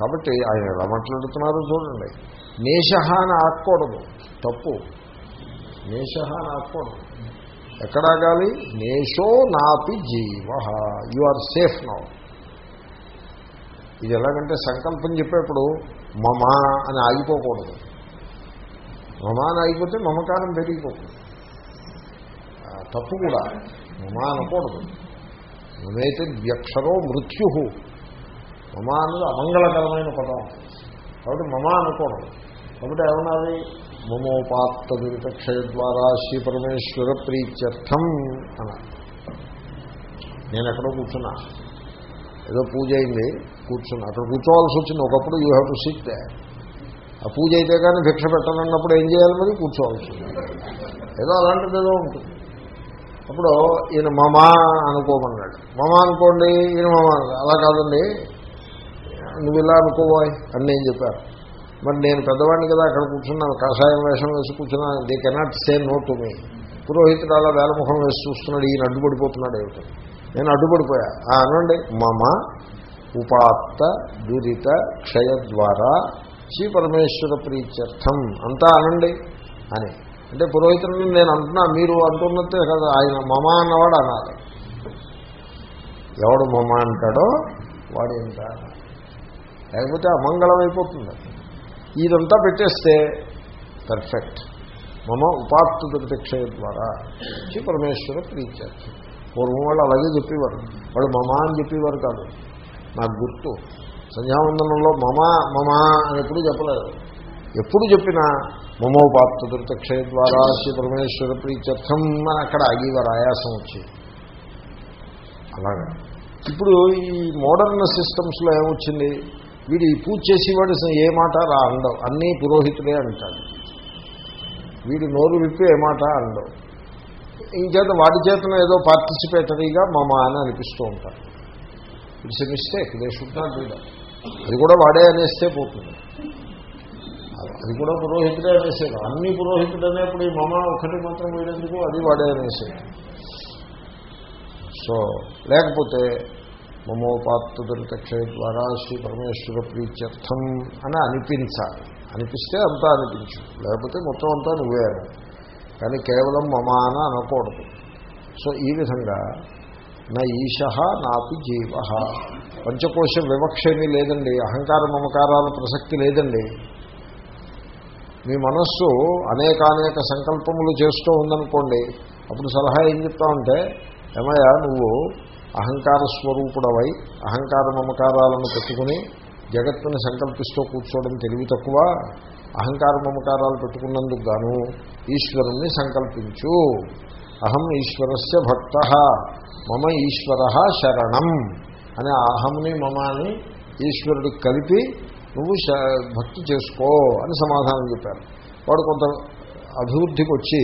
కాబట్టి ఆయన ఎలా మాట్లాడుతున్నారో చూడండి. నేష అని ఆకూడదు తప్పు. నేష అని ఆకూడదు ఎక్కడ నేషో నాపి జీవ. యు ఆర్ సేఫ్ నౌ ఇది ఎలాగంటే సంకల్పం చెప్పేప్పుడు మమా అని ఆగిపోకూడదు. మమ అని ఆగిపోతే మమకారం పెరిగిపోతుంది తప్పు కూడా. మమా అనకూడదు. మమైతే వ్యక్షరో మృత్యు. మమా అన్నది అమంగళకరమైన పదం. కాబట్టి మమా అనుకోవడం కాబట్టి ఏమన్నది? మమోపాత్త దురితక్షయ ద్వారా శ్రీ పరమేశ్వర ప్రీత్యర్థం అన్నారు నేను ఎక్కడో కూర్చున్నా. ఏదో పూజ అయింది కూర్చున్నా. అక్కడ కూర్చోవాల్సి వచ్చింది. ఒకప్పుడు you have to sit there ఆ పూజ అయితే కానీ భిక్ష పెట్టాలన్నప్పుడు ఏం చేయాలి మరి? కూర్చోవాల్సి ఏదో అలాంటిది ఏదో ఉంటుంది. అప్పుడు ఈయన మమా అనుకోమన్నాడు. మమా అనుకోండి ఈయన మమా అలా కాదండి. నువ్వు ఇలా అనుకోబోయ్ అని నేను చెప్పాను. మరి నేను పెద్దవాడిని కదా అక్కడ కూర్చున్నాను కాషాయం వేషం వేసి కూర్చున్నాను they cannot say no to me పురోహితుడు అలా వేలముఖం వేసి చూస్తున్నాడు ఈయన అడ్డుపడిపోతున్నాడు ఏమిటి. నేను అడ్డుపడిపోయా. ఆ, అనండి మమ ఉపాత్త దురిత క్షయ ద్వారా శ్రీ పరమేశ్వర ప్రీత్యర్థం. అంతా అనండి అని. అంటే పురోహితుడిని నేను అంటున్నా మీరు అంటున్నట్టే కదా ఆయన మమ అన్నవాడు అనాలి. ఎవడు మమ అంటాడో వాడు ఎంత లేకపోతే అమంగళం అయిపోతుంది. ఇదంతా పెట్టేస్తే పర్ఫెక్ట్ మమ ఉపాత్తు ప్రతిక్షయ ద్వారా శ్రీ పరమేశ్వర ప్రీత్యర్థం. పూర్వం వాళ్ళు అలాగే చెప్పేవారు. వాళ్ళు మమా అని చెప్పేవారు కాదు. నాకు గుర్తు. సంధ్యావందనంలో మమా మమ అని ఎప్పుడు చెప్పలేదు. ఎప్పుడు చెప్పినా మమోపాప్త దుర్తక్షయ ద్వారా శ్రీ పరమేశ్వర ప్రీత్యర్థం అని అక్కడ ఆగేవారు ఆయాసం వచ్చి. అలాగా. ఇప్పుడు ఈ మోడర్న్ సిస్టమ్స్లో ఏమొచ్చింది? వీడు ఈ పూజ చేసేవాడు ఏ మాట రా అండవు. అన్నీ పురోహితుడే అంటాడు. వీడు నోరు విప్పి ఏ మాట అండవు. ఇంచేత వాడి చేతన ఏదో పార్టిసిపేటరీగా మమ అని అనిపిస్తూ ఉంటారు. It's a mistake. They should not do that అది కూడా వాడే అనేస్తే పోతుంది. అది కూడా పురోహితుడే అనేసేది అన్ని పురోహితుడు అనేప్పుడు ఈ మమ ఒకటి మాత్రం వీడేందుకు? అది వాడే అనేసాడు. సో లేకపోతే మమోపాత్త దురితక్షయ ద్వారా శ్రీ పరమేశ్వర ప్రీత్యర్థం అని అనిపించాలి. అనిపిస్తే అంతా అనిపించు. లేకపోతే మొత్తం అంతా నువ్వే కానీ కేవలం మమాన అనకూడదు. సో ఈ విధంగా నా ఈశ నాపి జీవ. పంచకోశ వివక్ష ఏమీ లేదండి. అహంకార మమకారాల ప్రసక్తి లేదండి. మీ మనస్సు అనేకానేక సంకల్పములు చేస్తూ ఉందనుకోండి అప్పుడు సలహా ఏం చెప్తామంటే ఏమయ్యా నువ్వు అహంకార స్వరూపుడవై అహంకార మమకారాలను పెట్టుకుని జగత్తుని సంకల్పిస్తూ కూర్చోవడం తెలివి తక్కువ. అహంకార మమకారాలు పెట్టుకున్నందుకు గాను ఈశ్వరుణ్ణి సంకల్పించు. అహం ఈశ్వరస్య భక్త మమ ఈశ్వర శరణం అనే అహంని మమాని ఈశ్వరుడికి కలిపి నువ్వు శ- భక్తి చేసుకో అని సమాధానం చెప్పారు. వాడు కొంత అభివృద్ధికి వచ్చి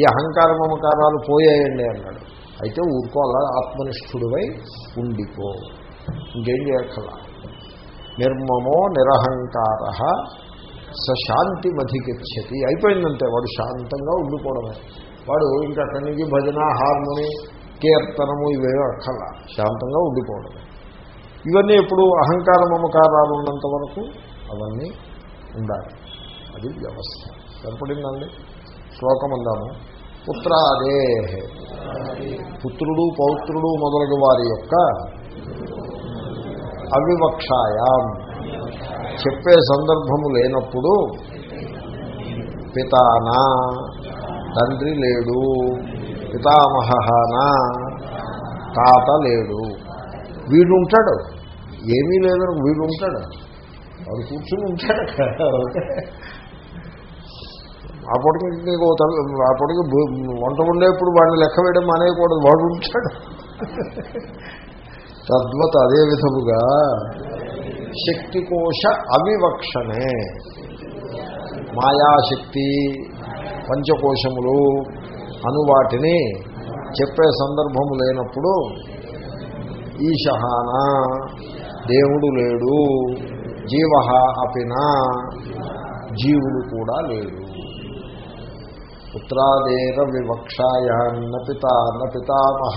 ఈ అహంకార మమకారాలు పోయాయండి అన్నాడు. అయితే ఊరుకో అలా ఆత్మనిష్ఠుడివై ఉండిపో. ఇంకేం చేయక్కల? నిర్మమో నిరహంకార సశాంతి మధిగచ్చతి అయిపోయిందంటే వాడు శాంతంగా ఉండిపోవడమే. వాడు ఇంకా అక్కడి నుంచి భజన హార్మోని కీర్తనము ఇవేవో అక్కల. శాంతంగా ఉండిపోవడమే. ఇవన్నీ ఎప్పుడు అహంకార మమకారాలు ఉన్నంత వరకు అవన్నీ ఉండాలి. అది వ్యవస్థ. సరిపడిందండి? శ్లోకం అందాము పుత్రాదే. పుత్రుడు పౌత్రుడు మొదలగు వారి యొక్క అవివక్షాయాం. చెప్పే సందర్భము లేనప్పుడు పితానా తండ్రి లేడు. పితామహనా తాత లేడు. వీడు ఉంటాడు. ఏమీ లేదని వీడు ఉంటాడు. వాడు కూర్చుని ఉంటాడు. ఆ ఓకే అప్పటికి నీకు ఆ తల- అప్పటికి వంట ఉండేప్పుడు వాడిని లెక్క వేయడం మానేయకూడదు. వాడు ఉంటాడు. తద్వత్ అదే విధముగా శక్తికోశ అవివక్షణే. మాయాశక్తి పంచకోశములు అనువాటిని చెప్పే సందర్భము లేనప్పుడు ఈశహాన దేవుడు లేడు జీవ అపినా జీవుడు కూడా లేడు. పుత్రాదేర వివక్షాయాన్న పితా న పితామహ.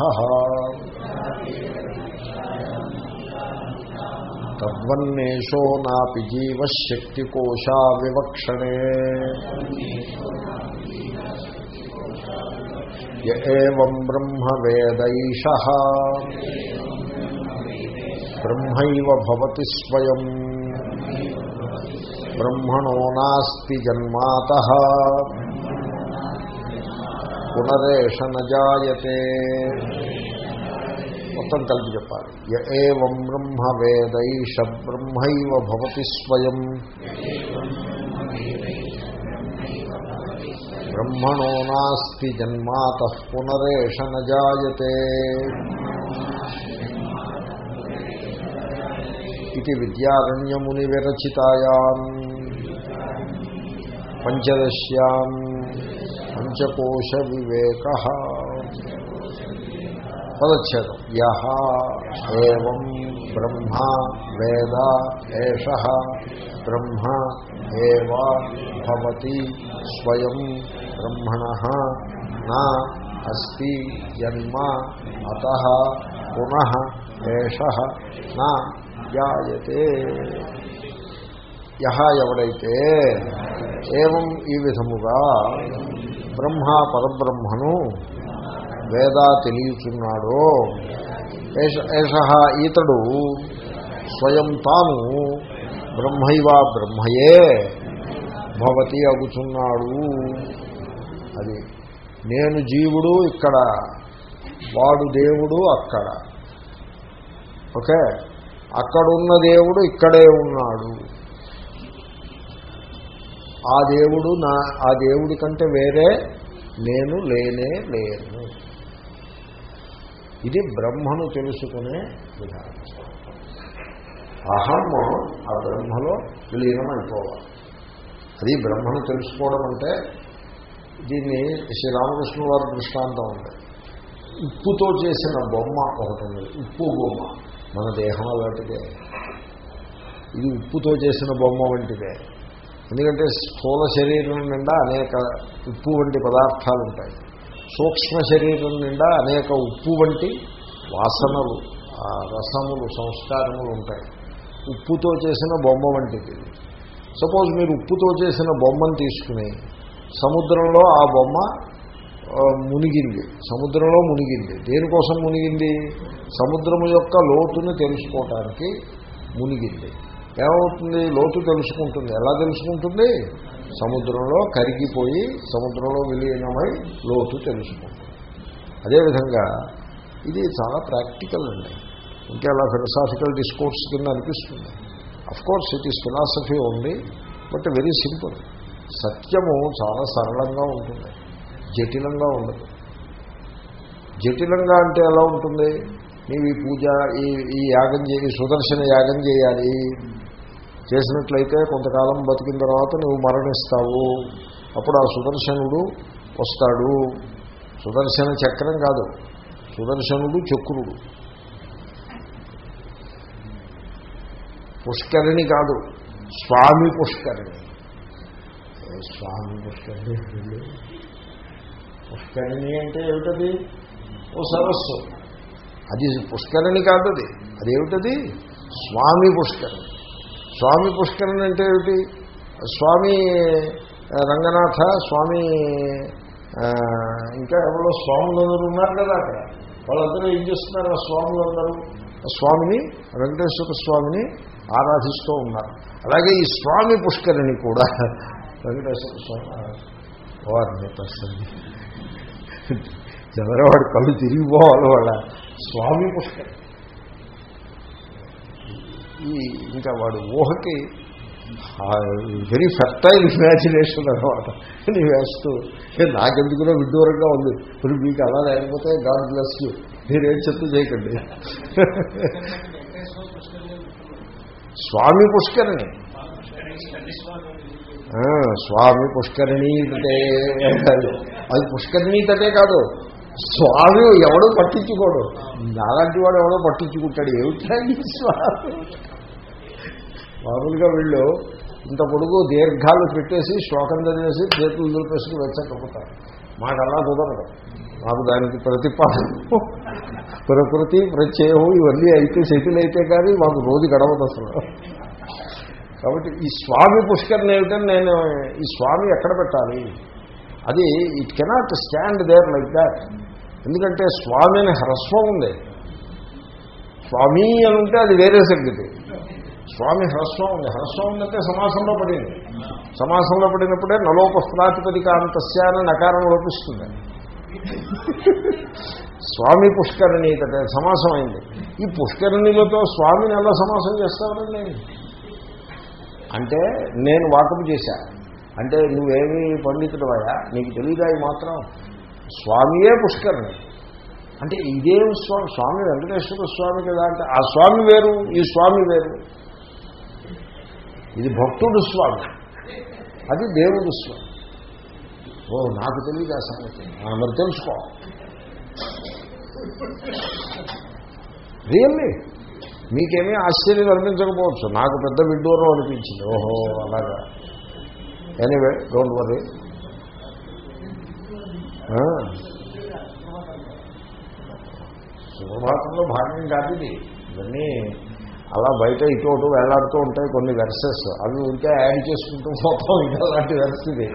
తద్వన్నేషో నాపి జీవశక్తికోశా వివక్షణే. ఏం ఏవం బ్రహ్మ వేదైష బ్రహ్మైవ భవతి స్వయం. బ్రహ్మణో నాస్తి జన్మాత. పునరేష నజాయతే మొత్తం కలిపి చెప్పాలి. ఏం బ్రహ్మ వేదైష బ్రహ్మైవ భవతి స్వయం. బ్రహ్మణో నాస్తి జన్మాత పునరేష నజాయతే ఇది విద్యారణ్యముని విరచితాయాం పంచదశ్యాం. పంచకోశ వివేక పదచ్ఛేదం యహ ఏం బ్రహ్మ వేద ఏష బ్రహ్మ ఏవ భవతి స్వయం బ్రహ్మణ నా అస్తి జన్మ అత పునః ఏష నా జాయతే యహ ఎవడైతే ఏవం ఈ విధముగా బ్రహ్మ పరబ్రహ్మను వేద తెలియచున్నాడో. ఏష ఈతడు స్వయం తాను బ్రహ్మైవా బ్రహ్మయే భవతి అగుచున్నాడు. అది నేను జీవుడు ఇక్కడ వాడు దేవుడు అక్కడ. ఓకే? అక్కడున్న దేవుడు ఇక్కడే ఉన్నాడు. ఆ దేవుడు నా ఆ దేవుడి కంటే వేరే నేను లేనే లేను. ఇది బ్రహ్మను తెలుసుకునే విధానం. అహం ఆ బ్రహ్మలో విలీనం అయిపోవాలి అది బ్రహ్మను తెలుసుకోవడం అంటే దీన్ని శ్రీరామకృష్ణ వారి దృష్టాంతం ఉంది ఉప్పుతో చేసిన బొమ్మ ఒకటి ఉంది ఉప్పు బొమ్మ. మన దేహం అలాంటిదే. ఇది ఉప్పుతో చేసిన బొమ్మ వంటిదే. ఎందుకంటే స్థూల శరీరం నిండా అనేక ఉప్పు వంటి పదార్థాలు ఉంటాయి. సూక్ష్మ శరీరం నిండా అనేక ఉప్పు వంటి వాసనలు రసములు సంస్కారములు ఉంటాయి. ఉప్పుతో చేసిన బొమ్మ వంటిది. సపోజ్ మీరు ఉప్పుతో చేసిన బొమ్మను తీసుకుని సముద్రంలో ఆ బొమ్మ మునిగింది. సముద్రంలో మునిగింది. దేనికోసం మునిగింది? సముద్రము యొక్క లోతును తెలుసుకోవటానికి మునిగింది. ఏమవుతుంది? లోతు తెలుసుకుంటుంది. ఎలా తెలుసుకుంటుంది? సముద్రంలో కరిగిపోయి సముద్రంలో విలీనమై లోతు తెలుసుకుంటుంది. అదేవిధంగా ఇది చాలా ప్రాక్టికల్ అండి. ఇంకా అలా ఫిలసాఫికల్ డిస్కోర్స్ కింద అనిపిస్తుంది. Of course it is philosophy only but very simple సత్యము చాలా సరళంగా ఉంటుంది. జటిలంగా ఉండదు. జటిలంగా అంటే ఎలా ఉంటుంది? నీవు ఈ పూజ ఈ ఈ యాగం చేయి సుదర్శన యాగం చేయాలి చేసినట్లయితే కొంతకాలం బతికిన తర్వాత నువ్వు మరణిస్తావు. అప్పుడు ఆ సుదర్శనుడు వస్తాడు. సుదర్శన చక్రం కాదు. సుదర్శనుడు చక్రుడు. పుష్కరిణి కాదు. స్వామి పుష్కరిణి. స్వామి పుష్కరిణి? పుష్కరిణి అంటే ఏమిటది? ఓ సరస్సు. అది పుష్కరిణి కాదు అది. అదేమిటది? స్వామి పుష్కరిణి. స్వామి పుష్కరణ అంటే ఏమిటి? స్వామి రంగనాథ స్వామి ఇంకా ఎవరో స్వాములందరూ ఉన్నారు కదా అక్కడ. వాళ్ళందరూ ఏం చేస్తున్నారు? ఆ స్వాములందరూ స్వామిని వెంకటేశ్వర స్వామిని ఆరాధిస్తూ ఉన్నారు. అలాగే ఈ స్వామి పుష్కరిణి కూడా వెంకటేశ్వర స్వామి వారిని ప్రసంగి చంద్రవాడు కళ్ళు తిరిగిపోవాలి వాళ్ళ స్వామి పుష్కరిణి. ఈ ఇంకా వాడు ఊహకి వెరీ ఫెర్టైల్ ఇమాజినేషన్ అనమాట నీ వేస్తూ నాకెందుకులో విడ్డూరంగా ఉంది? ఇప్పుడు మీకు అలా లేకపోతే గాడ్ బ్లెస్ యూ మీరేం చెప్తూ చేయకండి. స్వామి పుష్కరిణి. స్వామి పుష్కరిణి తటే. అది పుష్కరిణి తటే కాదు. స్వామి ఎవడో పట్టించుకోడు. నాలాంటి వాడు ఎవడో పట్టించుకుంటాడు. ఏమిటండి స్వామి? మామూలుగా వీళ్ళు ఇంత పొడుగు దీర్ఘాలు పెట్టేసి శ్లోకం చదివేసి చేతులు దులిపేసుకుని వెచ్చకపోతారు మాకు అలా కుదరదు. మాకు దానికి ప్రతిపాదన. ప్రకృతి ప్రత్యయం ఇవన్నీ అయితే సెటిల్ అయితే కానీ మాకు రోజు గడవదు అసలు. కాబట్టి ఈ స్వామి పుష్కరణ ఏమిటని నేను ఈ స్వామి ఎక్కడ పెట్టాలి? అది it cannot stand there like that ఎందుకంటే స్వామి అనే హ్రస్వం ఉంది. స్వామి అని ఉంటే అది వేరే సంగతి. స్వామి హ్రస్వం ఉంది హ్రస్వం ఉందంటే సమాసంలో పడింది. సమాసంలో పడినప్పుడే నలోపస్త్రాతిపదిక అంతస్య అని నకారం లోపిస్తుంది. స్వామి పుష్కరిణి కదా సమాసం అయింది. ఈ పుష్కరిణిలతో స్వామిని ఎలా సమాసం చేస్తానండి అంటే నేను వాకపు చేశా. అంటే నువ్వేమి పండితుడవయా నీకు తెలియదా ఈ మాత్రం? స్వామియే పుష్కరిణి. అంటే ఇదేం స్వామి స్వామి వెంకటేశ్వర స్వామి కదా అంటే ఆ స్వామి వేరు ఈ స్వామి వేరు. ఇది భక్తుడు స్వామి అది దేవుడు స్వామి ఓ నాకు తెలియదు ఆ సంగతి. ఆ, మరి తెలుసుకో. రియల్లీ మీకేమీ ఆశ్చర్యం అనిపించకపోవచ్చు నాకు పెద్ద విడ్డూరం అనిపించింది. ఓహో అలాగా. ఎనీవే డోంట్ వరీ సుప్రభాతంలో భాగం కాదు ఇది. ఇవన్నీ అలా బయట ఇటు అటు వేలాడుతూ ఉంటాయి కొన్ని వెర్సెస్ అవి ఉంటే యాడ్ చేసుకుంటూ పోతాం ఇంకా అలాంటి వెర్స్ ఇది.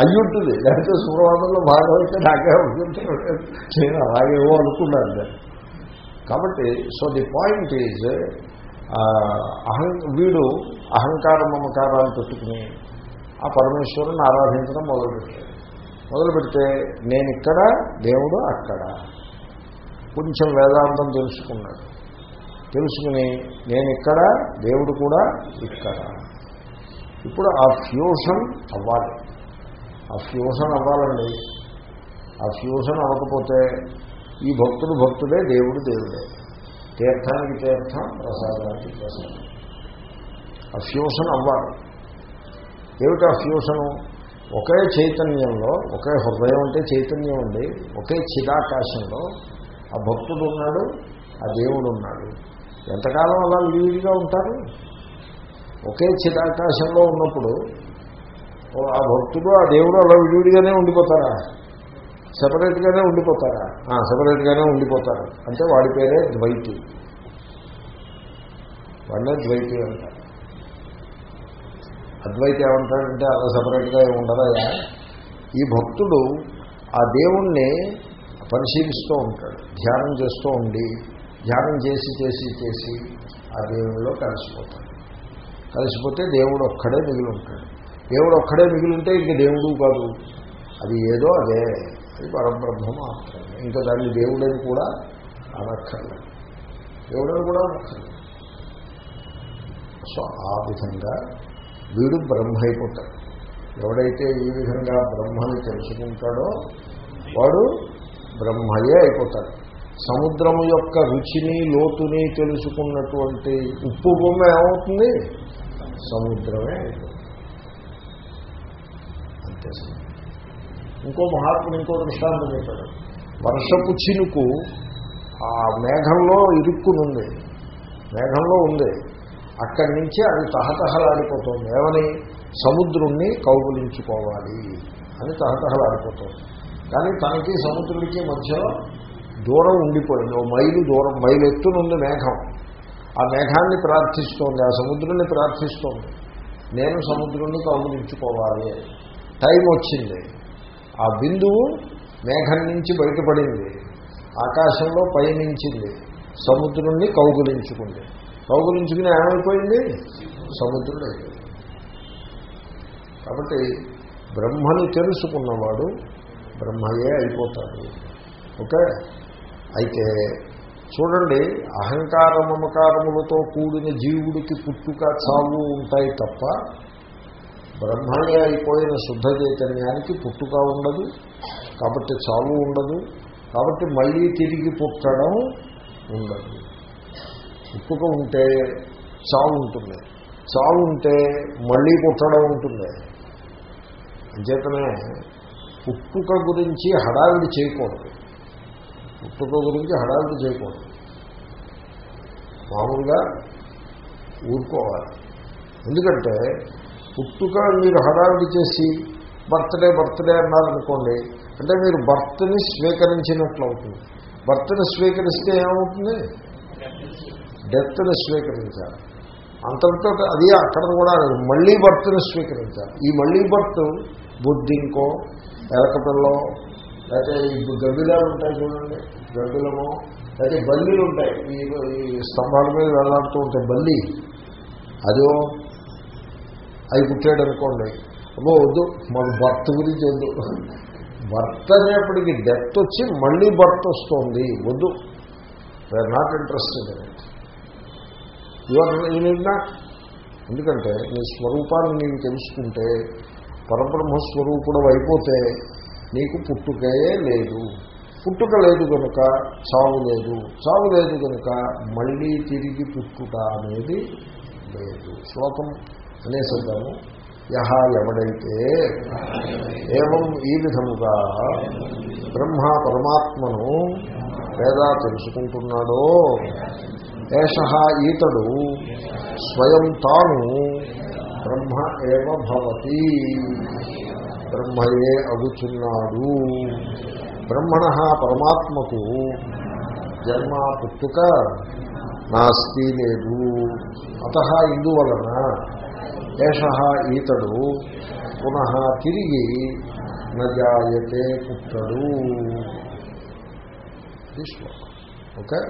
అయ్యి ఉంటుంది. లేకపోతే సుప్రభాతంలో బాగా అయితే నాకే నేను అలాగేవో అనుకున్నాను దాన్ని కాబట్టి సో ది పాయింట్ ఈజ్ అహం వీడు అహంకార మమకారాలు పెట్టుకుని ఆ పరమేశ్వరుని ఆరాధించడం మొదలుపెట్టాడు. మొదలు పెడితే నేను ఇక్కడ దేవుడు అక్కడ. కొంచెం వేదాంతం తెలుసుకున్నాడు. తెలుసుకుని నేను ఇక్కడ దేవుడు కూడా ఇక్కడ. ఇప్పుడు ఆ ఫ్యూషన్ అవ్వాలి. ఆ ఫ్యూషన్ అవ్వాలండి. ఆ ఫ్యూషన్ అవ్వకపోతే ఈ భక్తుడు భక్తుడే దేవుడు దేవుడే. తీర్థానికి తీర్థం ప్రసాదానికి ప్రసాదం. ఆ ఫ్యూషన్ అవ్వాలి. ఏమిటి ఆ ఫ్యూషను ఒకే చైతన్యంలో ఒకే హృదయం అంటే చైతన్యం ఉంది ఒకే చిదాకాశంలో ఆ భక్తుడు ఉన్నాడు ఆ దేవుడు ఉన్నాడు. ఎంతకాలం అలా విడివిడిగా ఉంటారు? ఒకే చిరాకాశంలో ఉన్నప్పుడు ఆ భక్తుడు ఆ దేవుడు అలా విడివిడిగానే ఉండిపోతారా? సపరేట్గానే ఉండిపోతారా? సపరేట్గానే ఉండిపోతారు. అంటే వాడి పేరే ద్వైతి. వాడినే ద్వైతి అంటారు. అద్వైతి ఏమంటాడంటే అలా సపరేట్గా ఏమి ఉండదయా ఈ భక్తుడు ఆ దేవుణ్ణి పరిశీలిస్తూ ఉంటాడు ధ్యానం చేస్తూ ఉండి ధ్యానం చేసి చేసి చేసి ఆ దేవుడిలో కలిసిపోతాడు. కలిసిపోతే దేవుడు ఒక్కడే మిగిలి ఉంటాడు. దేవుడు ఒక్కడే మిగిలి ఉంటే ఇంక దేవుడు కాదు. అది ఏదో అదే. అది పరబ్రహ్మ మాత్రమే ఇంకా దాన్ని దేవుడని కూడా అనక్కర్లేదు. దేవుడని కూడా అనక్కర్లేదు. సో ఆ విధంగా వీడు బ్రహ్మ అయిపోతాడు. ఎవడైతే ఈ విధంగా బ్రహ్మని తెలుసుకుంటాడో వాడు బ్రహ్మయే అయిపోతాడు. సముద్రము యొక్క రుచిని లోతుని తెలుసుకున్నటువంటి ఉప్పు బొమ్మ ఏమవుతుంది? సముద్రమే అంతే ఇంకో మహాత్ముడు ఇంకో దృష్టాంతం చెప్పాడు. వర్షపు చినుకు ఆ మేఘంలో ఇరుక్కునుంది. మేఘంలో ఉంది. అక్కడి నుంచి అది తహతహలాడిపోతుంది. ఏమని? సముద్రుణ్ణి కౌగులించుకోవాలి అని తహతహలాడిపోతుంది. కానీ తనకి సముద్రుడికి మధ్యలో దూరం ఉండిపోయింది. ఓ మైలు దూరం మైలు ఎత్తునుంది మేఘం. ఆ మేఘాన్ని ప్రార్థిస్తోంది ఆ సముద్రాన్ని ప్రార్థిస్తోంది. నేను సముద్రుణ్ణి కౌగులించుకోవాలి. టైం వచ్చింది. ఆ బిందువు మేఘం నుంచి బయటపడింది. ఆకాశంలో పయనించింది. సముద్రుణ్ణి కౌగులించుకుంది. కౌగులించుకుని ఏమైపోయింది? సముద్రుడు అయిపోయింది కాబట్టి బ్రహ్మని తెలుసుకున్నవాడు బ్రహ్మయే అయిపోతాడు. ఓకే? అయితే చూడండి అహంకార మమకారములతో కూడిన జీవుడికి పుట్టుక చావు ఉంటాయి తప్ప బ్రహ్మయే అయిపోయిన శుద్ధ చైతన్యానికి పుట్టుక ఉండదు కాబట్టి చావు ఉండదు కాబట్టి మళ్ళీ తిరిగి పుట్టడం ఉండదు. పుట్టుక ఉంటే చావు ఉంటుంది చావు ఉంటే మళ్ళీ పుట్టడం ఉంటుంది. అంచేతనే పుట్టుక గురించి హడావిడి చేయకూడదు. పుట్టుక గురించి హడావిడి చేయకూడదు. మామూలుగా ఊరుకోవాలి. ఎందుకంటే పుట్టుక మీరు హడావిడి చేసి బర్త్డే బర్త్డే అన్నారనుకోండి అంటే మీరు బర్త్ని స్వీకరించినట్లు అవుతుంది. బర్త్ని స్వీకరిస్తే ఏమవుతుంది? డెత్ని స్వీకరించాలి. అంతటితో అది అక్కడ కూడా మళ్ళీ బర్త్ని స్వీకరించాలి. ఈ మళ్ళీ బర్త్ బుద్ధింకో ఎలకపిల్లో లేకపోతే ఈ గబ్బిలాలు ఉంటాయి చూడండి. గబ్బిలము లేకపోతే బల్లీలు ఉంటాయి. ఈ ఈ స్తంభాల మీద వెళ్ళాడుతూ ఉంటాయి బల్లి అదో అవి పుట్టాడు అనుకోండి. అమ్మో వద్దు మాకు భర్త గురించి వద్దు. భర్త అనేప్పటికీ డెత్ వచ్చి మళ్ళీ భర్త వస్తుంది. వద్దు. We're not interested in it your ఎందుకంటే నీ స్వరూపాన్ని నీకు తెలుసుకుంటే పరబ్రహ్మ స్వరూపుడు అయిపోతే నీకు పుట్టుకే లేదు. పుట్టుక లేదు కనుక చావు లేదు. చావు లేదు కనుక మళ్ళీ తిరిగి పుట్టుట అనేది లేదు. శ్లోకం అనేసిద్దాము. యహ ఎవడైతే ఏవం ఈ విధముగా బ్రహ్మ పరమాత్మను వేదా తెలుసుకుంటున్నాడో ఏష ఈతడు స్వయం తాను బ్రహ్మ ఏవ భవతి. బ్రహ్మయే అగుచున్నాడు. బ్రహ్మణ పరమాత్మకు జన్మ పుట్టుక నాస్తి లేదు. అత ఇందువలన ఏష ఈతడు పునః తిరిగి నజాయతే పుట్టడు. ఓకే?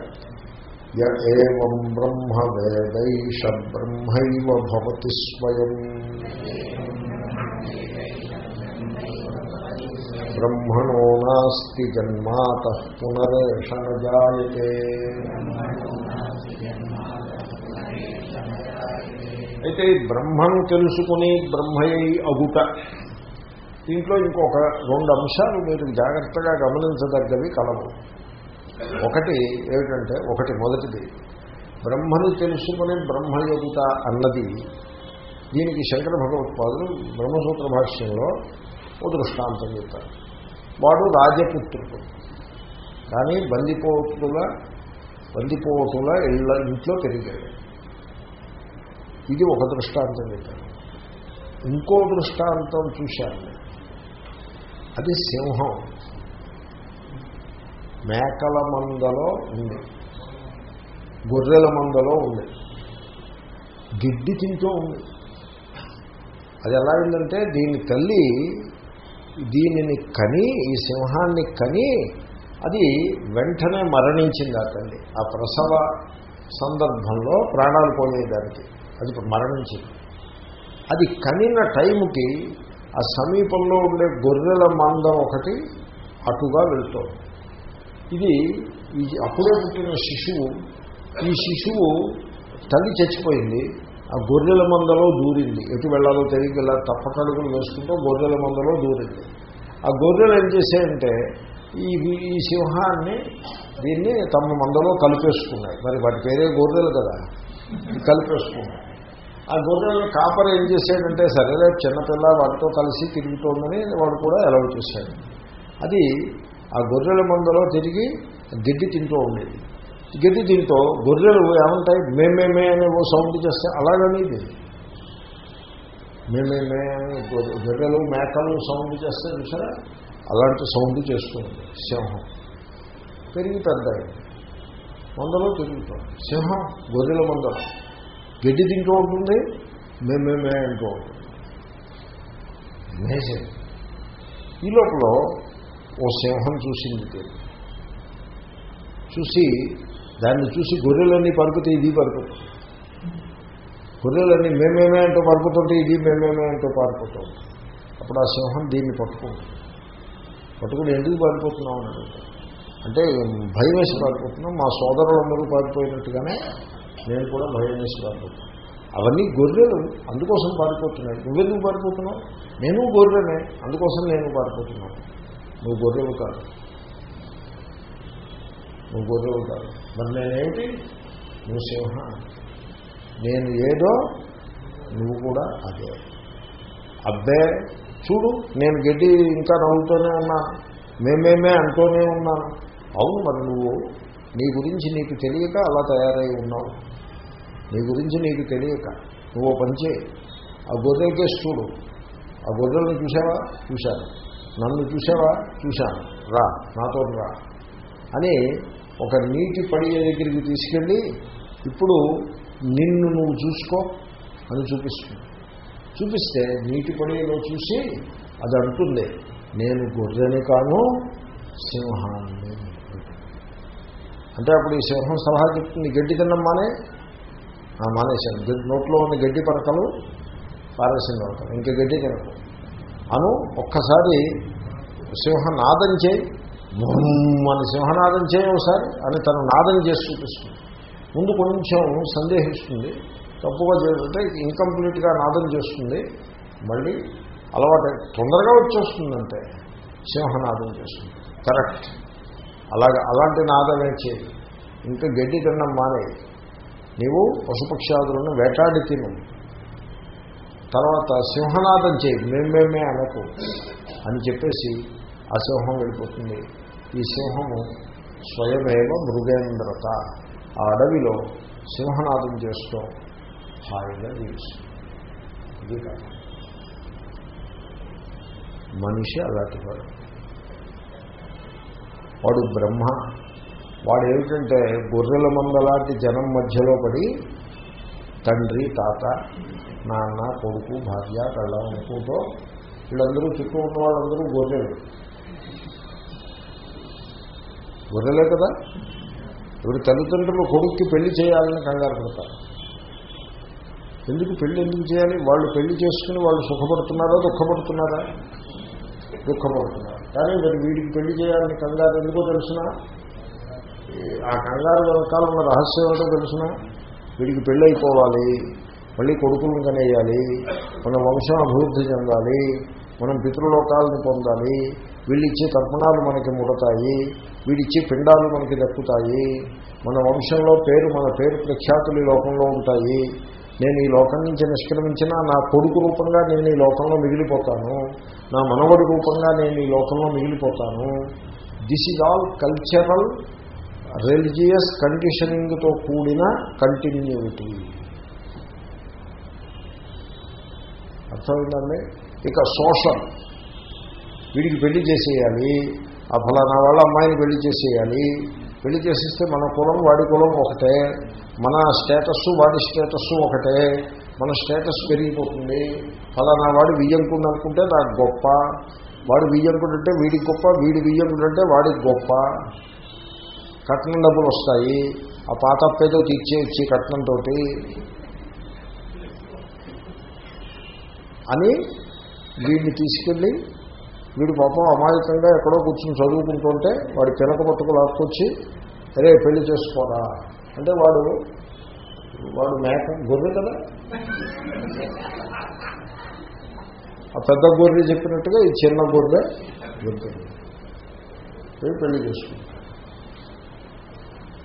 ఏం బ్రహ్మ వేదైష బ్రహ్మైవ భవతి స్వయం. బ్రహ్మణో నాస్తి జన్మాత పునరేష నజాయతే అయితే ఈ బ్రహ్మను తెలుసుకుని బ్రహ్మయ్యి అగుట. దీంట్లో ఇంకొక రెండు అంశాలు మీరు జాగ్రత్తగా గమనించదగ్గవి కలవు. ఒకటి ఏమిటంటే ఒకటి మొదటిది. బ్రహ్మను తెలుసుకుని బ్రహ్మయోగుత అన్నది దీనికి శంకర భగవత్పాదులు బ్రహ్మసూత్ర భాష్యంలో ఓ దృష్టాంతం చెప్తారు. వాడు రాజపుత్రుడు. కానీ బందిపోతుల బందిపోతుల ఇళ్ళ ఇంట్లో పెరిగాడు ఇది ఒక దృష్టాంతం చెప్పాను ఇంకో దృష్టాంతం చూశాను. అది సింహం. మేకల మందలో ఉంది. గొర్రెల మందలో ఉంది. గిడ్డి తింటూ ఉంది. అది ఎలా ఉందంటే దీని తల్లి దీనిని కని ఈ సింహాన్ని కని అది వెంటనే మరణించింది అతండి ఆ ప్రసవ సందర్భంలో ప్రాణాలు పోయేదానికి అది మరణించింది. అది కనిన టైంకి ఆ సమీపంలో ఉండే గొర్రెల మందం ఒకటి అటుగా వెళ్తోంది. ఇది అప్పుడే పుట్టిన శిశువు ఈ శిశువు తల్లి చచ్చిపోయింది. ఆ గొర్రెల మందలో దూరింది. ఎటు వెళ్ళాలో తెలియక ఇలా తప్పకడుగులు వేసుకుంటూ గొర్రెల మందలో దూరింది. ఆ గొర్రెలు ఏం చేశాయంటే ఈ ఈ సింహాన్ని దీన్ని తమ మందలో కలిపేసుకున్నాయి. మరి వాటి పేరే గొర్రెలు కదా. కలిపేసుకున్నాయి. ఆ గొర్రెలను కాపర ఏం చేశాడంటే సరేలే చిన్నపిల్ల వాటితో కలిసి తిరుగుతోందని వాడు కూడా ఎలవ చేశాడు. అది ఆ గొర్రెల మందలో తిరిగి గిడ్డి తింటూ ఉండేది. గడ్డి తింటూ గొర్రెలు ఏమంటాయి? మేమేమే అనే ఓ సౌండ్ చేస్తే అలాగని ఇది మేమేమే అని గొర్రె- గొర్రెలు మేకలు సౌండ్ చేస్తే చూసారా? అలాంటి సౌండ్ చేస్తుంది సింహం. పెరిగి పెద్ద మందలో తిరుగుతుంది సింహం గొర్రెల మందలో. గడ్డి తింటూ ఉంటుంది మేమేమే అంటూ ఉంటుంది. అమేజింగ్ ఈ లోపల ఓ సింహం చూసింది. తెలియదు చూసి దాన్ని చూసి గొర్రెలన్నీ పరుకుతే ఇది పరుపుతుంది. గొర్రెలన్నీ మేమేమే అంటూ పరుపుతుంటే ఇది మేమేమే అంటూ పారిపోతుంది. అప్పుడు ఆ సింహం దీన్ని పట్టుకుంటుంది. పట్టుకుని ఎందుకు పారిపోతున్నాం అని అంటే భయం వేసి పారిపోతున్నాం మా సోదరులందరూ పారిపోయినట్టుగానే నేను కూడా భయం వేసి పారిపోతున్నాను. అవన్నీ గొర్రెలు అందుకోసం పారిపోతున్నాయి. నువ్వెందుకు పారిపోతున్నావు? నేను గొర్రెనే అందుకోసం నేను పారిపోతున్నాను. నువ్వు గొర్రెలు కాదు. నువ్వు గొర్రెలు కాదు మరి నేనేమిటి నువ్వు సింహ. నేను ఏదో నువ్వు కూడా అదే. అబ్బే చూడు నేను గడ్డి ఇంకా నవ్వుతూనే ఉన్నా. మేమేమే అంటూనే ఉన్నాను అవును మరి నువ్వు నీ గురించి నీకు తెలియక అలా తయారై ఉన్నావు. నీ గురించి నీకు తెలియక. నువ్వు పనిచే ఆ గొర్రెకే చూడు. ఆ గొర్రెలను చూసావా? చూశాను. నన్ను చూసావా? చూశాను. రా నాతో రా. అని ఒక నీటి పడియ దగ్గరికి తీసుకెళ్ళి ఇప్పుడు నిన్ను నువ్వు చూసుకో అని చూపిస్తుంది. చూపిస్తే నీటి పడియలో చూసి అది అంటుంది నేను గొర్రెని కాను సింహాన్ని అంటే అప్పుడు ఈ సింహం సలహా చెప్తుంది గడ్డి తిన్నాం మానే. ఆ, మానేశాను నోట్లో ఉన్న గడ్డి పడకలు పారేసింది పడకలు ఇంకా గడ్డి తినకు. అను ఒక్కసారి సింహనాదం చేయి మన సింహనాదం చేయవసారి అని తను నాదం చేసి చూపిస్తుంది. ముందు కొంచెం సందేహిస్తుంది. తప్పుగా చేస్తుంటే ఇన్కంప్లీట్గా నాదం చేస్తుంది. మళ్ళీ అలవాటు తొందరగా వచ్చేస్తుందంటే సింహనాదం చేస్తుంది. కరెక్ట్. అలాగే అలాంటి నాదమే చేయి. ఇంకా గడ్డి తినడం మానే. నీవు పశుపక్షాదులను వేటాడి తిను. తర్వాత సింహనాదం చేయి. మేమేమే అనకు అని చెప్పేసి ఆ సింహం వెళ్ళిపోతుంది ఈ సింహము స్వయమేవ మృగేంద్రత. ఆ అడవిలో సింహనాదం చేస్తూ హాయిగా జీవిస్తుంది. ఇది కాదు. మనిషి అలాంటి వాడు. వాడు బ్రహ్మ. వాడు ఏమిటంటే గొర్రెల మందలాంటి జనం మధ్యలో పడి తండ్రి తాత నాన్న కొడుకు భార్య కళ్ళ అనుకుంటూ వీళ్ళందరూ చుట్టూ ఉన్న వాళ్ళందరూ గొర్రెలు. గొర్రెలే కదా? ఇప్పుడు తల్లిదండ్రులు కొడుక్కి పెళ్ళి చేయాలని కంగారు పడతారు. ఎందుకు పెళ్ళి ఎందుకు చేయాలి? వాళ్ళు పెళ్ళి చేసుకుని వాళ్ళు సుఖపడుతున్నారా దుఃఖపడుతున్నారా? దుఃఖపడుతున్నారు. కానీ మరి వీడికి పెళ్ళి చేయాలని కంగారు ఎందుకో తెలిసిన? ఆ కంగారు వెనకాల ఉన్న రహస్యం ఏమిటో తెలిసిన? వీడికి పెళ్ళి అయిపోవాలి మళ్ళీ కొడుకులను కనేయాలి మన వంశం అభివృద్ధి చెందాలి మనం పితృలోకాలను పొందాలి వీళ్ళిచ్చే తర్పణాలు మనకి ముడతాయి వీడిచ్చే పిండాలు మనకి దక్కుతాయి మన వంశంలో పేరు మన పేరు ప్రఖ్యాతులు ఈ లోకంలో ఉంటాయి. నేను ఈ లోకం నుంచి నిష్క్రమించిన నా కొడుకు రూపంగా నేను ఈ లోకంలో మిగిలిపోతాను నా మనవడి రూపంగా నేను ఈ లోకంలో మిగిలిపోతాను. This is all cultural religious కండిషనింగ్తో కూడిన కంటిన్యూటీ అర్థమైందండి? ఇక సోషల్ వీడికి పెళ్ళి చేసేయాలి ఆ ఫలానా వాళ్ళ అమ్మాయిని పెళ్ళి చేసేయాలి. పెళ్ళి చేసేస్తే మన కులం వాడి కులం ఒకటే మన స్టేటస్ వాడి స్టేటస్సు ఒకటే మన స్టేటస్ పెరిగిపోతుంది. ఫలానా వాడు వియ్యంకుడు అనుకుంటే నాకు గొప్ప వాడు వియ్యంకుడు అంటే వీడికి గొప్ప వీడి వియ్యంకుడు అంటే వాడికి గొప్ప. కట్నం డబ్బులు వస్తాయి ఆ పాత పేదో తీర్చేయచ్చి కట్నంతో అని వీడిని తీసుకెళ్ళి వీడి పాపం అమాయకంగా ఎక్కడో కూర్చొని చదువుకుంటుంటే వాడు పినక పట్టుకు లాక్కొచ్చి అరే పెళ్ళి చేసుకోరా. అంటే వాడు వాడు మేక గొర్రె కదా? ఆ పెద్ద గొర్రె చెప్పినట్టుగా ఈ చిన్న గొర్రె గొర్రె పెళ్ళి చేసుకుంటాను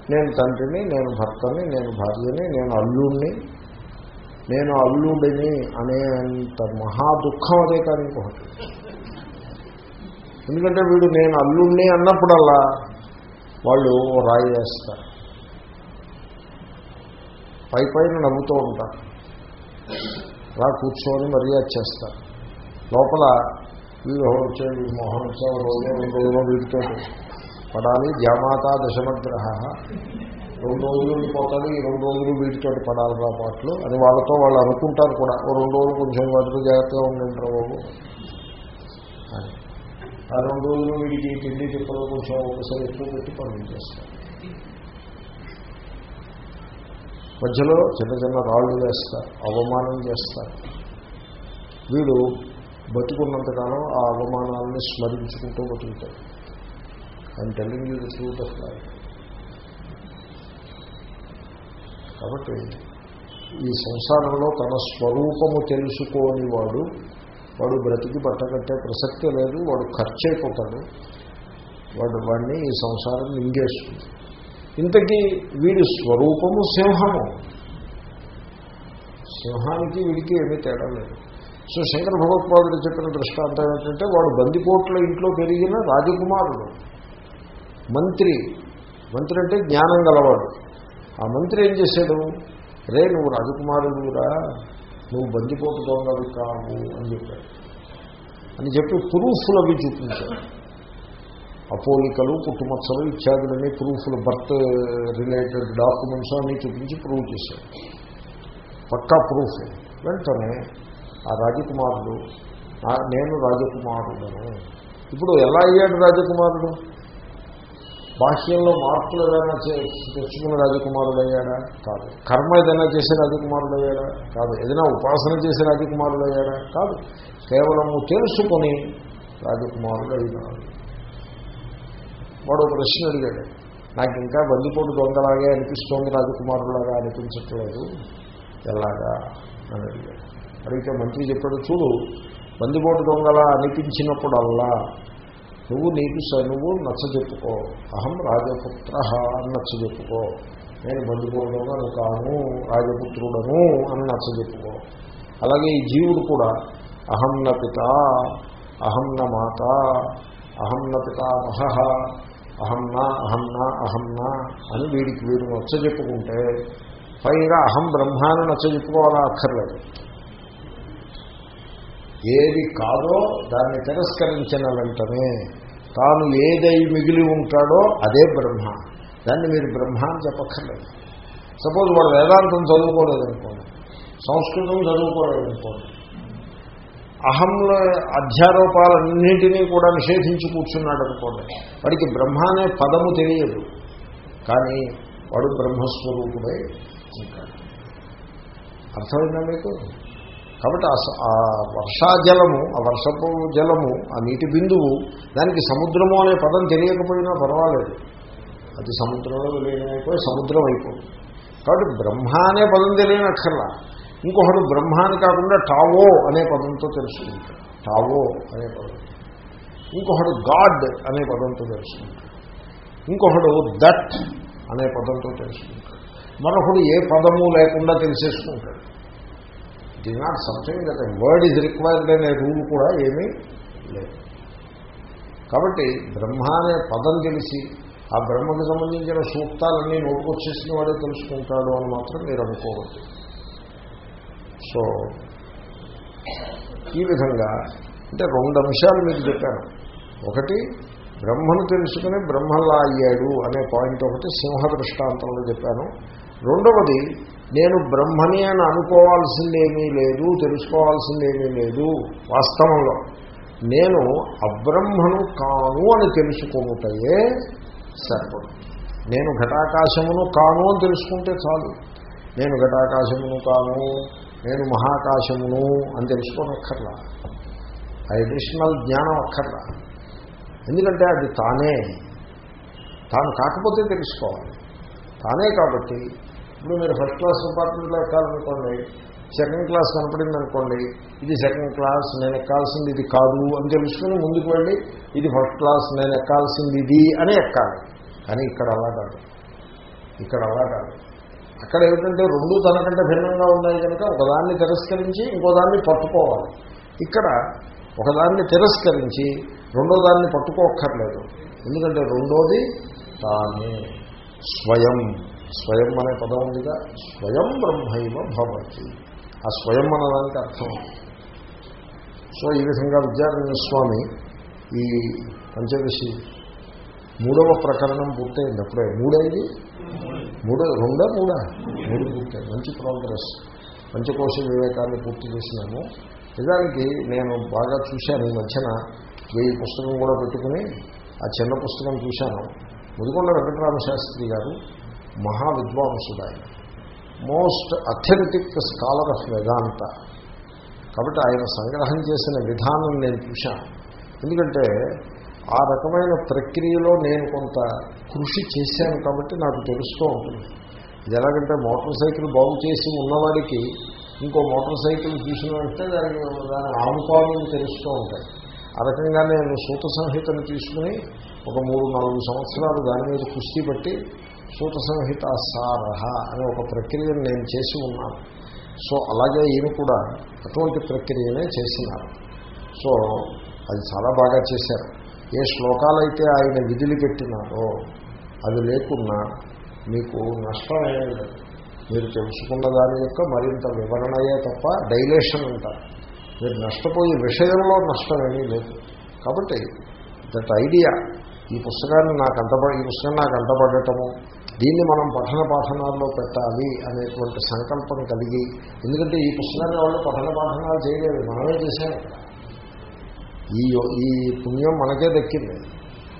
నేను తండ్రిని నేను భర్తని నేను భార్యని నేను అల్లుడిని నేను అల్లుడిని అనేంత మహా దుఃఖం అదే కానీ ఇంకొకటి ఎందుకంటే వీడు నేను అల్లుణ్ణి అన్నప్పుడల్లా వాళ్ళు రాయి వేస్తారు. పై పైన నవ్వుతూ ఉంటారు. రా కూర్చొని మర్యాద చేస్తారు. లోపల వీడు వచ్చే? వీడు రోజు రెండు రోజులు వీడితో పడాలి. జామాత దశమగ్రహ. రెండు రోజులు పోతాడు. ఈ రెండు రోజులు వీటితో పడాలి రా పాటలు అని వాళ్ళతో వాళ్ళు అనుకుంటారు కూడా. రెండు రోజులు కొంచెం వాటితో జాగ్రత్తగా ఉండంటారు బాబు. అని. రెండు రోజులు వీడికి తిండి తిప్పలు కొంచెం ఒకసారి ఎక్కువ పెట్టి పనులు చేస్తారు. మధ్యలో చిన్న చిన్న రాళ్ళు వేస్తారు అవమానం చేస్తారు. వీడు బతుకున్నంతకాలం ఆ అవమానాలను స్మరించుకుంటూ బతుకుతాడు. I'm telling you the truth of life కాబట్టి ఈ సంసారంలో తన స్వరూపము తెలుసుకోని వాడు వాడు బ్రతికి పట్టకట్టే ప్రసక్తే లేదు వాడు ఖర్చు అయిపోతాడు వాడు వాడిని ఈ సంసారం మింగేస్తుంది. ఇంతకీ వీడి స్వరూపము సింహము. సింహానికి వీడికి ఏమీ తేడా లేదు. సో శంకర భగవత్పాదుడు చెప్పిన దృష్టాంతం ఏంటంటే వాడు బందికోట్ల ఇంట్లో పెరిగిన రాజకుమారుడు మంత్రి. మంత్రి అంటే జ్ఞానం గలవాడు. ఆ మంత్రి ఏం చేశాడు? రే నువ్వు రాజకుమారుడురా. నువ్వు బందిపోటు దొంగవి కావు అని చెప్పాడు. అని చెప్పి ప్రూఫ్లు అవి చూపించాడు అపోలికలు పుట్టుమచ్చలు ఇత్యాదులని ప్రూఫ్లు బర్త్ రిలేటెడ్ డాక్యుమెంట్స్ అన్నీ చూపించి ప్రూవ్ చేశాడు పక్కా ప్రూఫ్. వెంటనే ఆ రాజకుమారుడు నేను రాజకుమారుడను. ఇప్పుడు ఎలా అయ్యాడు రాజకుమారుడు? బాహ్యంలో మార్పులు ఏదైనా చే- తెచ్చుకున్న రాజకుమారుడు అయ్యాడా కాదు. కర్మ ఏదైనా చేసే రాజకుమారుడయ్యాడా? కాదు. ఏదైనా ఉపాసన చేసే రాజకుమారుడయ్యాడా? కాదు. కేవలము తెలుసుకొని రాజకుమారుడు అయినాడు వాడు ప్రశ్న అడిగాడు. నాకు ఇంకా బందిపోటు దొంగలాగే అనిపిస్తోంది రాజకుమారులాగా అనిపించట్లేదు. ఎలాగా? అని అడిగాడు. అడిగితే మంత్రి చెప్పాడు చూడు బందిపోటు దొంగలా అనిపించినప్పుడల్లా నువ్వు నీకు స- నువ్వు నచ్చ చెప్పుకో అహం రాజపుత్ర అని నచ్చ చెప్పుకో నేను బంధువులను కాను రాజపుత్రుడను అని నచ్చ చెప్పుకో అలాగే ఈ జీవుడు కూడా అహం న పిత అహం న మాత అహం న పితామహ అహం నా అహం నా అహం నా అని వీడికి వీడు నచ్చ చెప్పుకుంటే పైగా అహం బ్రహ్మాన్ని నచ్చ చెప్పుకోవాలా అక్కర్లేదు. ఏది కాదో దాన్ని తిరస్కరించిన వెంటనే తాను ఏదై మిగిలి ఉంటాడో అదే బ్రహ్మ. దాన్ని మీరు బ్రహ్మ అని చెప్పక్కర్లేదు సపోజ్ వాడు వేదాంతం చదువుకోలేదనుకోండి సంస్కృతం చదువుకోలేదనుకోండి అహంలో అధ్యారోపాలన్నింటినీ కూడా నిషేధించి కూర్చున్నాడు అనుకోండి వాడికి బ్రహ్మ అనే పదము తెలియదు. కానీ వాడు బ్రహ్మస్వరూపుడై ఉంటాడు. అర్థమైందా మీకు? కాబట్టి ఆ వర్షాజలము ఆ వర్షపు జలము ఆ నీటి బిందువు దానికి సముద్రము అనే పదం తెలియకపోయినా పర్వాలేదు. అది సముద్రంలో విలీనమైపోయి సముద్రం అయిపోతుంది. కాబట్టి బ్రహ్మ అనే పదం తెలియనక్కర్లా. ఇంకొకడు బ్రహ్మ అని కాకుండా టావో అనే పదంతో తెలుసుకుంటాడు టావో అనే పదం. ఇంకొకడు గాడ్ అనే పదంతో తెలుసుకుంటాడు ఇంకొకడు దట్ అనే పదంతో తెలుసుకుంటాడు మరొకడు ఏ పదము లేకుండా తెలిసేసుకుంటాడు it is not something that word is required అనే రూల్ కూడా ఏమీ లేదు. కాబట్టి బ్రహ్మ అనే పదం తెలిసి ఆ బ్రహ్మకు సంబంధించిన సూక్తాలన్నీ నోటుకొచ్చేసిన వాడే తెలుసుకుంటాడు అని మాత్రం మీరు అనుకోవద్దు సో ఈ విధంగా అంటే రెండు అంశాలు మీకు చెప్పాను ఒకటి బ్రహ్మను తెలుసుకుని బ్రహ్మలా అయ్యాడు అనే పాయింట్ ఒకటి సింహ దృష్టాంతంలో చెప్పాను. రెండవది నేను బ్రహ్మని అని అనుకోవాల్సిందేమీ లేదు తెలుసుకోవాల్సిందేమీ లేదు వాస్తవంలో. నేను అబ్రహ్మను కాను అని తెలుసుకుంటే సరిపడు నేను ఘటాకాశమును కాను అని తెలుసుకుంటే చాలు. నేను ఘటాకాశమును కాను నేను మహాకాశమును అని తెలుసుకోనక్కర్లా. అడిషనల్ జ్ఞానం అక్కర్లా. ఎందుకంటే అది తానే. తాను కాకపోతే తెలుసుకోవాలి. తానే కాబట్టి ఇప్పుడు మీరు ఫస్ట్ క్లాస్ కంపార్ట్మెంట్లో ఎక్కాలనుకోండి సెకండ్ క్లాస్ కనపడింది అనుకోండి ఇది సెకండ్ క్లాస్ నేను ఎక్కాల్సింది ఇది కాదు అని తెలుసుకుని ముందుకు వెళ్ళి ఇది ఫస్ట్ క్లాస్ నేను ఎక్కాల్సింది ఇది అని ఎక్కాలి. కానీ ఇక్కడ అలా కాదు. ఇక్కడ అలా కాదు. అక్కడ ఏమిటంటే రెండు తనకంటే భిన్నంగా ఉన్నాయి కనుక ఒకదాన్ని తిరస్కరించి ఇంకోదాన్ని పట్టుకోవాలి. ఇక్కడ ఒకదాన్ని తిరస్కరించి రెండో దాన్ని పట్టుకోక్కర్లేదు. ఎందుకంటే రెండోది తానే స్వయం. స్వయం అనే పదం ఉందిగా స్వయం బ్రహ్మైవ భవతి. ఆ స్వయం అనడానికి అర్థం. సో ఈ విధంగా విద్యారణ్య స్వామి ఈ పంచదశి మూడవ ప్రకరణం పూర్తయింది. అప్పుడే మూడైంది? మూడో రెండా మూడా? మూడు పూర్తయింది. మంచి ప్రోగ్రెస్ పంచకోశ వివేకాన్ని పూర్తి చేసినాము. నిజానికి నేను బాగా చూశాను ఈ మధ్యన. వెయ్యి పుస్తకం కూడా పెట్టుకుని ఆ చిన్న పుస్తకం చూశాను. ముదికొండ వెంకటరామ శాస్త్రి గారు మహా విద్వాంసుడు ఆయన most authentic scholar of Vedanta కాబట్టి ఆయన సంగ్రహం చేసిన విధానం నేను చూశాను. ఎందుకంటే ఆ రకమైన ప్రక్రియలో నేను కొంత కృషి చేశాను కాబట్టి నాకు తెలుస్తూ ఉంటుంది. ఇది ఎలాగంటే మోటార్ సైకిల్ బాగు చేసి ఉన్నవాడికి ఇంకో మోటార్ సైకిల్ చూసిన వెంటనే దానికి దాని ఆనుపాలను తెలుస్తూ ఉంటాయి. ఆ రకంగా నేను సూత సంహితను తీసుకుని ఒక మూడు నాలుగు సంవత్సరాలు దాని మీద కుస్తీ పట్టి సూత సంహిత సారహ అనే ఒక ప్రక్రియను నేను చేసి ఉన్నాను. సో అలాగే ఈయన కూడా అటువంటి ప్రక్రియనే చేసినారు. సో అది చాలా బాగా చేశారు. ఏ శ్లోకాలైతే ఆయన విధులు పెట్టినారో అవి లేకున్నా మీకు నష్టం లేదు మీరు తెలుసుకున్న దాని యొక్క మరింత వివరణయే తప్ప డైలేషన్ అంటారు. మీరు నష్టపోయే విషయంలో నష్టమేమీ లేదు. కాబట్టి దట్ ఐడియా ఈ పుస్తకాన్ని నాకు అంటపడ ఈ పుస్తకం నాకు అంటపడటము దీన్ని మనం పఠన పాఠనాల్లో పెట్టాలి అనేటువంటి సంకల్పం కలిగి ఎందుకంటే ఈ పుస్తకాన్ని వాళ్ళు పఠన పాఠనాలు చేయలేదు మనమే చేశాం ఈ ఈ పుణ్యం మనకే దక్కింది.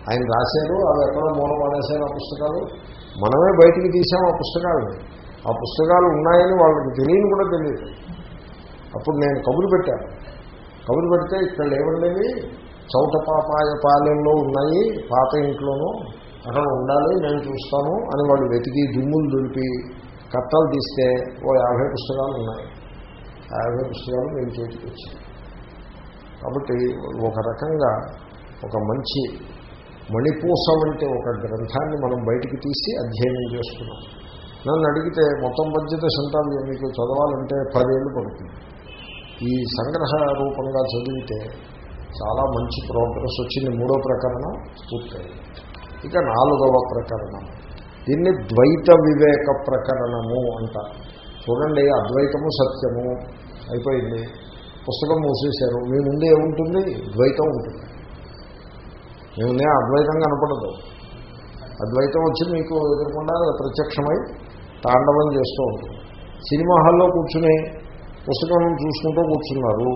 ఆయన రాశారు అవి ఎక్కడో మూల మానేశారు ఆ పుస్తకాలు. మనమే బయటికి తీసాం ఆ పుస్తకాలని. ఆ పుస్తకాలు ఉన్నాయని వాళ్ళకి తెలియని కూడా తెలియదు. అప్పుడు నేను కబురు పెట్టాను. కబురు పెడితే ఇక్కడ లేవండి చౌట పాపాయ పాలెంలో ఉన్నాయి పాత ఇంట్లోనూ అక్కడ ఉండాలి నేను చూస్తాను అని వాళ్ళు వెతికి దుమ్ములు దులిపి కట్టలు తీస్తే ఓ యాభై పుస్తకాలు ఉన్నాయి. యాభై పుస్తకాలు నేను చేతికి వచ్చాయి కాబట్టి ఒక రకంగా ఒక మంచి మణిపూస వంటి ఒక గ్రంథాన్ని మనం బయటికి తీసి అధ్యయనం చేస్తున్నాం. నన్ను అడిగితే మొత్తం పద్యత సంతాలు మీకు చదవాలంటే పదేళ్ళు పడుతుంది. ఈ సంగ్రహ రూపంగా చదివితే చాలా మంచి ప్రోగ్రెస్ వచ్చింది. మూడో ప్రకరణం పూర్తయింది. ఇక నాలుగవ ప్రకరణం. దీన్ని ద్వైత వివేక ప్రకరణము అంటారు. చూడండి అద్వైతము సత్యము అయిపోయింది. పుస్తకం మూసేశారు. మీ ముందు ఏముంటుంది? ద్వైతం ఉంటుంది. మీ ముందే అద్వైతం కనపడదు. అద్వైతం వచ్చి మీకు ఎదురకుండా ప్రత్యక్షమై తాండవం చేస్తూ ఉంటుంది. సినిమా హాల్లో కూర్చుని పుస్తకం చూసుకుంటూ కూర్చున్నారు.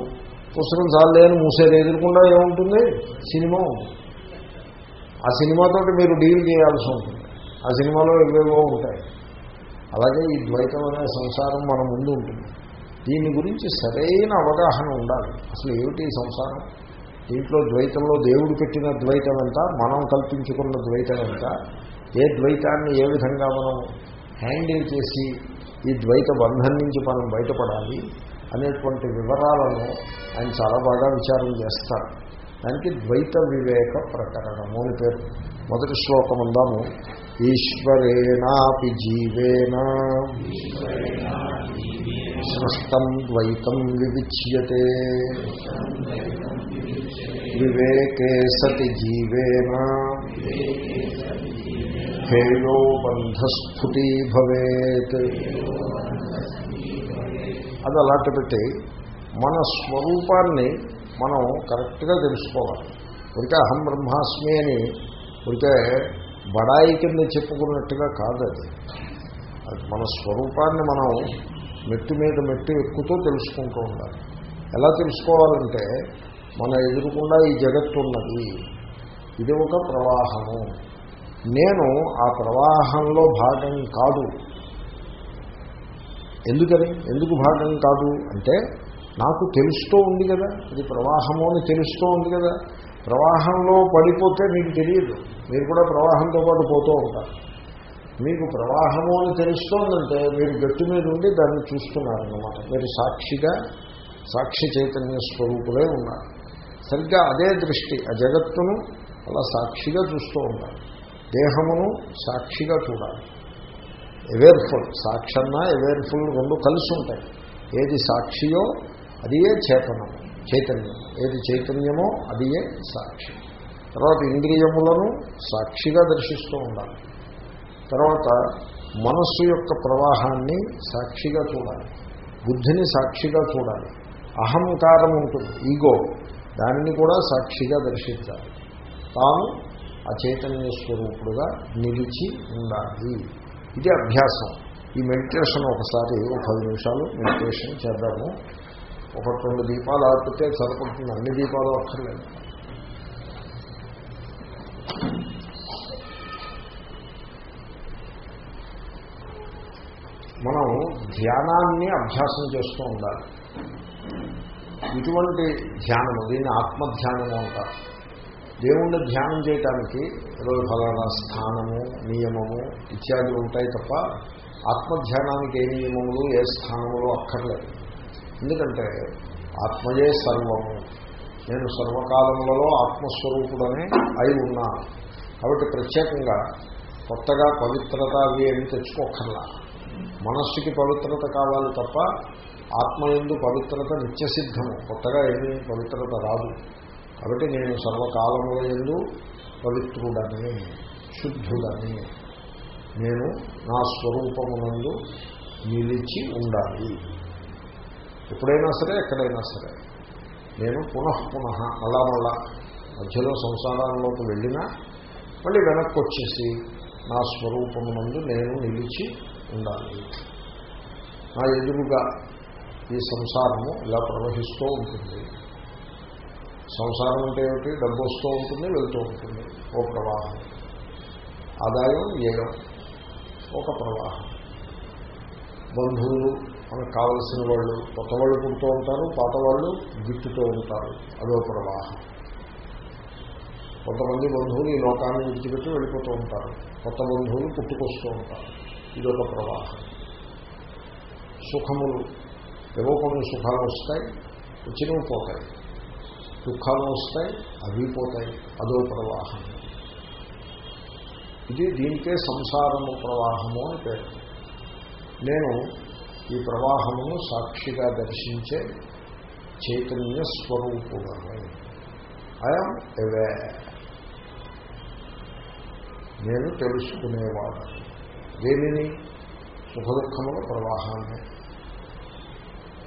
పుస్తకం చాలే లేని మూసేది ఎదురకుండా ఏముంటుంది? సినిమా ఉంటుంది. ఆ సినిమాతో మీరు డీల్ చేయాల్సి ఉంటుంది. ఆ సినిమాలో ఇవేవో ఉంటాయి. అలాగే ఈ ద్వైతం అనే సంసారం మన ముందు ఉంటుంది. దీని గురించి సరైన అవగాహన ఉండాలి. అసలు ఏమిటి సంసారం? దీంట్లో ద్వైతంలో దేవుడు పెట్టిన ద్వైతం ఎంత మనం కల్పించుకున్న ద్వైతం ఎంత ఏ ద్వైతాన్ని ఏ విధంగా మనం హ్యాండిల్ చేసి ఈ ద్వైత బంధం నుంచి మనం బయటపడాలి అనేటువంటి వివరాలను ఆయన చాలా బాగా విచారం చేస్తారు. దానికి ద్వైత వివేక ప్రకరణము అని పేరు. మొదటి శ్లోకం అందాము. ఈశ్వరేణాపి జీవేనా. సృష్టం ద్వైతం వివిచ్యతే. వివేకే సతి జీవేన. హేయో బంధస్ఫుటీ భవేత్. అది అలాంటి పెట్టి మన స్వరూపాన్ని మనం కరెక్ట్గా తెలుసుకోవాలి. ఉడికే అహం బ్రహ్మాస్మి అని ఉడికే బడాయి కింద చెప్పుకున్నట్టుగా కాదు అది. అది మన స్వరూపాన్ని మనం మెట్టు మీద మెట్టు ఎక్కుతూ తెలుసుకుంటూ ఉండాలి. ఎలా తెలుసుకోవాలంటే మన ఎదురుకుండా ఈ జగత్తు ఉన్నది. ఇది ఒక ప్రవాహము. నేను ఆ ప్రవాహంలో భాగం కాదు. ఎందుకని? ఎందుకు భాగం కాదు? అంటే నాకు తెలుస్తూ ఉంది కదా ఇది ప్రవాహము అని తెలుస్తూ ఉంది కదా ప్రవాహంలో పడిపోతే మీకు తెలియదు మీరు కూడా ప్రవాహంతో పాటు పోతూ ఉంటారు. మీకు ప్రవాహము అని తెలుస్తోందంటే మీరు గట్టి మీద ఉండి దాన్ని చూస్తున్నారన్నమాట. మీరు సాక్షిగా సాక్షి చైతన్య స్వరూపులే ఉన్నారు. సరిగ్గా అదే దృష్టి ఆ జగత్తును అలా సాక్షిగా చూస్తూ ఉండాలి. దేహమును సాక్షిగా చూడాలి. అవేర్ఫుల్ సాక్షన్నా అవేర్ఫుల్ రెండు కలిసి ఉంటాయి. ఏది సాక్షియో అదియే చేతనం చైతన్యం. ఏది చైతన్యమో అదియే సాక్షి. తర్వాత ఇంద్రియములను సాక్షిగా దర్శిస్తూ ఉండాలి. తర్వాత మనస్సు యొక్క ప్రవాహాన్ని సాక్షిగా చూడాలి. బుద్ధిని సాక్షిగా చూడాలి. అహంకారం ఉంటుంది ఈగో. దానిని కూడా సాక్షిగా దర్శించాలి. తాను ఆ చైతన్య స్వరూపుడుగా నిలిచి ఉండాలి. ఇది అభ్యాసం. ఈ మెడిటేషన్ ఒకసారి ఒక పది నిమిషాలు మెడిటేషన్ చేద్దాము. ఒకటి రెండు దీపాలు ఆపితే సరిపడుతుంది. అన్ని దీపాలు అక్కర్లేదు మనం ధ్యానాన్ని అభ్యాసం చేస్తూ ఉండాలి. ఇటువంటి ధ్యానము దీన్ని ఆత్మధ్యానము అంటారు. దేవుణ్ణి ధ్యానం చేయటానికి ఏదో ఫలానా స్థానము నియమము ఇత్యాదులు ఉంటాయి తప్ప ఆత్మధ్యానానికి ఏ నియమములు ఏ స్థానములు అక్కర్లేదు. ఎందుకంటే ఆత్మయే సర్వము నేను సర్వకాలములలో ఆత్మస్వరూపుడనే అయి ఉన్నాను కాబట్టి ప్రత్యేకంగా కొత్తగా పవిత్రత అవి ఏమి తెచ్చుకోకర్లా మనస్సుకి పవిత్రత కావాలి తప్ప ఆత్మ ఎందు పవిత్రత నిత్యసిద్ధము. కొత్తగా ఏమీ పవిత్రత రాదు. కాబట్టి నేను సర్వకాలముల ఎందు పవిత్రుడని శుద్ధుడని. నేను నా స్వరూపమునందు నిలిచి ఉండాలి. ఎప్పుడైనా సరే ఎక్కడైనా సరే. నేను పునః మళ్ళా మళ్ళా మధ్యలో సంసారంలోకి వెళ్ళినా మళ్ళీ వెనక్కి వచ్చేసి నా స్వరూపమునందు నేను నిలిచి ఉండాలి. నా ఎదురుగా ఈ సంసారము ఇలా ప్రవహిస్తూ ఉంటుంది. సంసారం అంటే ఏమిటి? డబ్బు వస్తూ ఉంటుంది వెళ్తూ ఉంటుంది. ఓ ప్రవాహం. ఆదాయం వ్యయం ఒక ప్రవాహం. బంధువులు మనకు కావలసిన వాళ్ళు కొత్త వాళ్ళు పుడుతూ ఉంటారు పాత వాళ్ళు గిట్టుతూ ఉంటారు. అదో ప్రవాహం. కొంతమంది బంధువులు ఈ లోకాన్ని విడిచిపెట్టి వెళ్ళిపోతూ ఉంటారు. కొత్త బంధువులు పుట్టుకొస్తూ ఉంటారు. ఇదొక ప్రవాహం. సుఖములు. ఏవో కొన్ని సుఖాలు వస్తాయి వచ్చినవి పోతాయి. దుఃఖాలు వస్తాయి అవి పోతాయి. అదో ప్రవాహం. ఇది దీనికే సంసారము ప్రవాహము అని పేరు. నేను ఈ ప్రవాహమును సాక్షిగా దర్శించే చైతన్య స్వరూపుడను ఐఎమ్ ఎవే నేను తెలుసుకునేవాడు. దేనిని? సుఖదుఖముల ప్రవాహాన్ని.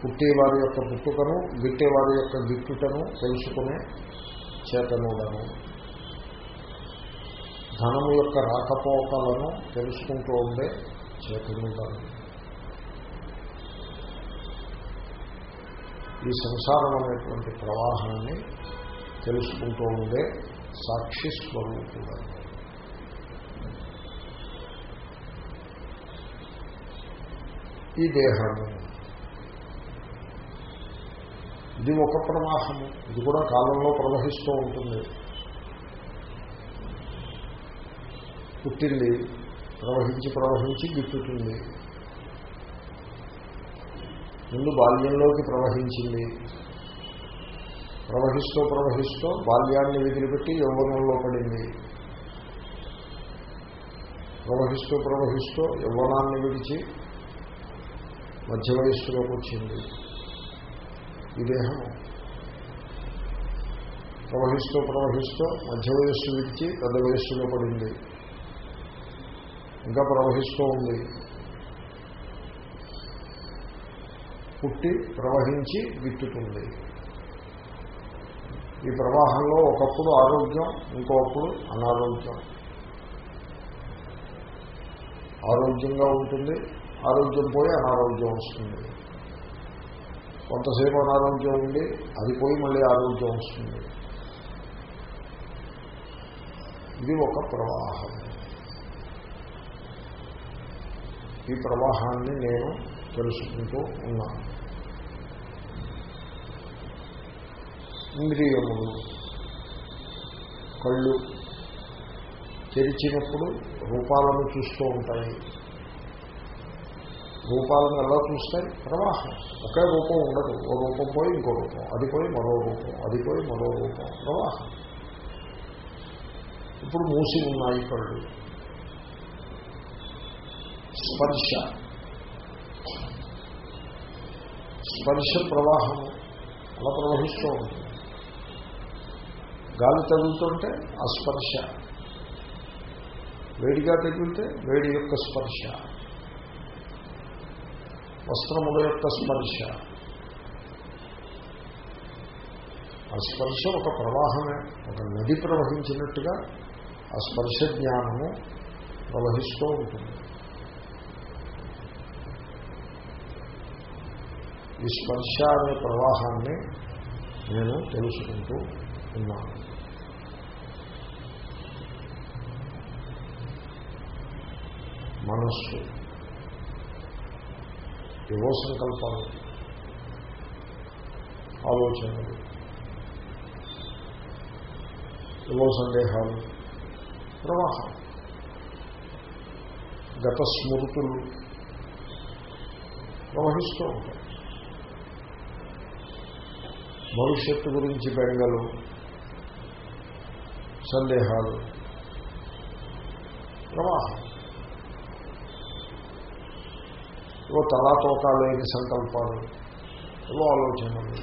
పుట్టేవారి యొక్క పుట్టుకను గిట్టేవారి యొక్క గిట్టుటను తెలుసుకునే చేతనుడను. ధనము యొక్క రాకపోకలను తెలుసుకుంటూ ఉండే చేతనుడను. ఈ సంసారం అనేటువంటి ప్రవాహాన్ని తెలుసుకుంటూ ఉండే సాక్షి స్వరూపుడు ఈ దేహము ఇది ఒక ప్రవాహము. ఇది కూడా కాలంలో ప్రవహిస్తూ ఉంటుంది. పుట్టింది ప్రవహించి ప్రవహించి గిట్టుతుంది. ముందు బాల్యంలోకి ప్రవహించింది. ప్రవహిస్తూ ప్రవహిస్తూ బాల్యాన్ని వదిలిపెట్టి యవ్వనంలో పడింది. ప్రవహిస్తూ ప్రవహిస్తూ యవ్వనాన్ని విడిచి మధ్య వయస్సులోకి వచ్చింది. ఈ దేహం ప్రవహిస్తూ ప్రవహిస్తూ మధ్య వయస్సు విడిచి పెద్ద వయస్సులో పడింది. ఇంకా ప్రవహిస్తూ ఉంది. పుట్టి ప్రవహించి విత్తుతుంది. ఈ ప్రవాహంలో ఒకప్పుడు ఆరోగ్యం ఇంకొకప్పుడు అనారోగ్యం. ఆరోగ్యంగా ఉంటుంది ఆరోగ్యం పోయి అనారోగ్యం వస్తుంది. కొంతసేపు అనారోగ్యం ఉండి అది పోయి మళ్ళీ ఆరోగ్యం వస్తుంది. ఇది ఒక ప్రవాహం. ఈ ప్రవాహాన్ని నేను తెలుసుకుంటూ ఉన్నాను ఇంద్రియములు కళ్ళు తెరిచినప్పుడు రూపాలను చూస్తూ ఉంటాయి. రూపాలను ఎలా చూస్తాయి? ప్రవాహం. ఒకే రూపం ఉండదు. ఓ రూపం పోయి ఇంకో రూపం. అది పోయి మరో రూపం. అది పోయి మరో రూపం. ప్రవాహం. ఇప్పుడు మూసి ఉన్నాయి కళ్ళు. స్పర్శ. స్పర్శ ప్రవాహము అలా ప్రవహిస్తూ ఉంటుంది. గాలి తగులుతుంటే ఆ స్పర్శ. వేడిగా తగిలితే వేడి యొక్క స్పర్శ. వస్త్రముల యొక్క స్పర్శ. ఆ స్పర్శ ఒక ప్రవాహమే ఒక నది ప్రవహించినట్టుగా ఆ స్పర్శ జ్ఞానము ప్రవహిస్తూ ఉంటుంది. ఈ స్పర్శ అనే ప్రవాహాన్ని నేను తెలుసుకుంటూ ఉన్నాను. మనస్సు. ఏవో సంకల్పాలు. ఆలోచనలు. ఏవో సందేహాలు. ప్రవాహం. గత స్మృతులు ప్రవహిస్తూ ఉంటాయి. భవిష్యత్తు గురించి బెంగలు సందేహాలు. ప్రవాహం. ఏవో తలాతోకా లేని సంకల్పాలు. ఏవో ఆలోచనలు.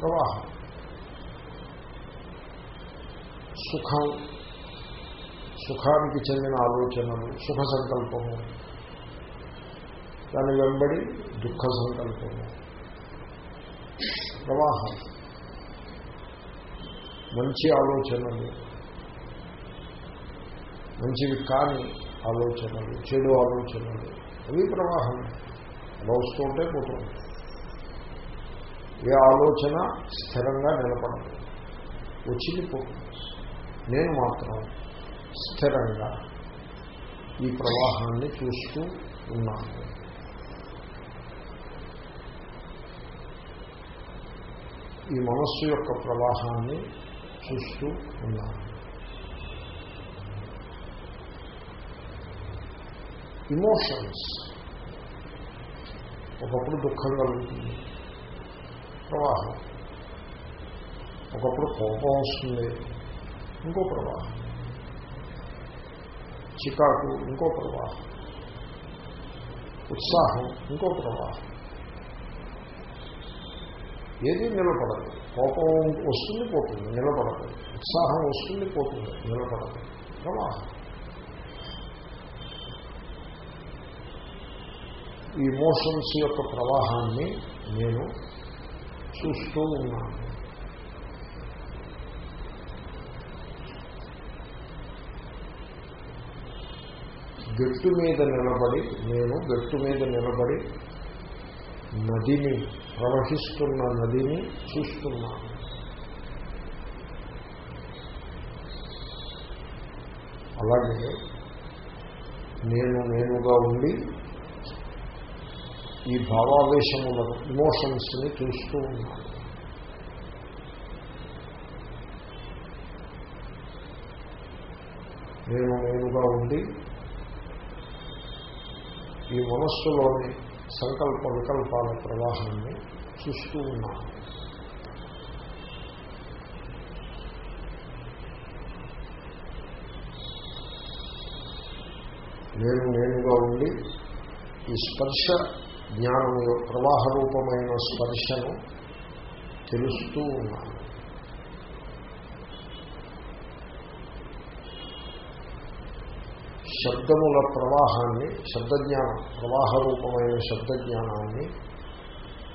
ప్రవాహం. సుఖం. సుఖానికి చెందిన ఆలోచనలు సుఖ సంకల్పము. దాని వెంబడి దుఃఖ సంకల్పము. ప్రవాహం. మంచి ఆలోచనలు. మంచివి కాని ఆలోచనలు చెడు ఆలోచనలు. అవి ప్రవాహం. అలా వస్తూ ఉంటే పోతుంది. ఏ ఆలోచన స్థిరంగా నిలబడదు. వచ్చింది పోతుంది. నేను మాత్రం స్థిరంగా ఈ ప్రవాహాన్ని చూస్తూ ఉన్నాను. ఈ మనస్సు యొక్క ప్రవాహాన్ని చూస్తూ ఉన్నాను. ఇమోషన్స్ ఒకప్పుడు దుఃఖం కలుగుతుంది. ప్రవాహం. ఒకప్పుడు కోపం వస్తుంది. ఇంకో ప్రవాహం. చికాకు ఇంకో ప్రవాహం. ఉత్సాహం ఇంకో ప్రవాహం. ఏది నిలబడదు. కోపం వస్తుంది పోతుంది. నిలబడదు. ఉత్సాహం వస్తుంది పోతుంది. నిలబడదు. ప్రవాహం ఈ ఇమోషన్స్ యొక్క ప్రవాహాన్ని నేను చూస్తూ ఉన్నాను. గట్టు మీద నిలబడి నేను గట్టు మీద నిలబడి నదిని ప్రవహిస్తున్న నదిని చూస్తున్నాను. అలాగే నేను నేనుగా ఉండి ఈ భావావేశములను ఇమోషన్స్ని చూస్తూ ఉన్నాను. నేను నేనుగా ఉండి ఈ మనస్సులోని సంకల్ప వికల్పాల ప్రవాహాన్ని చూస్తూ ఉన్నాను. నేను నేనుగా ఉండి ఈ స్పర్శ జ్ఞానము ప్రవాహ రూపమైన స్పర్శను తెలుస్తూ ఉన్నాను. శబ్దముల ప్రవాహాన్ని శబ్దజ్ఞానం ప్రవాహ రూపమైన శబ్దజ్ఞానాన్ని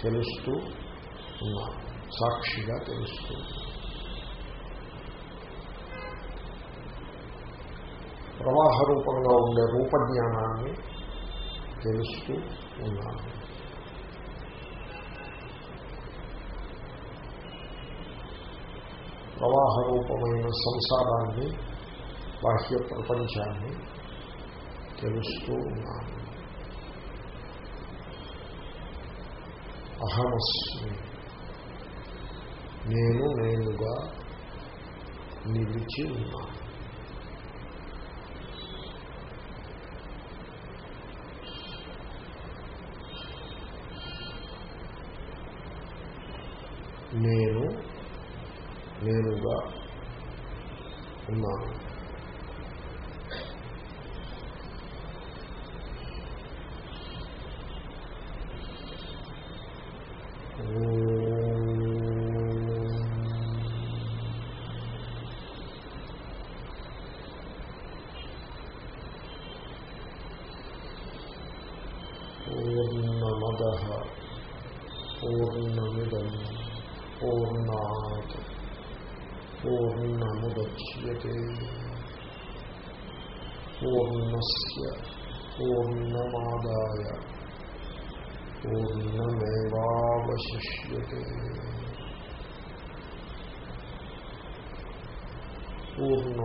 తెలుస్తూ ఉన్నాను సాక్షిగా తెలుస్తూ ప్రవాహ రూపంగా ఉండే రూపజ్ఞానాన్ని తెలుస్తూ ఉన్నాను ప్రవాహ రూపమైన సంసారాన్ని బాహ్య ప్రపంచాన్ని తెలుస్తూ ఉన్నాను. అహమస్మి. నేను నేనుగా నిలిచి ఉన్నాను. నేను నేనుగా ఉన్నాను.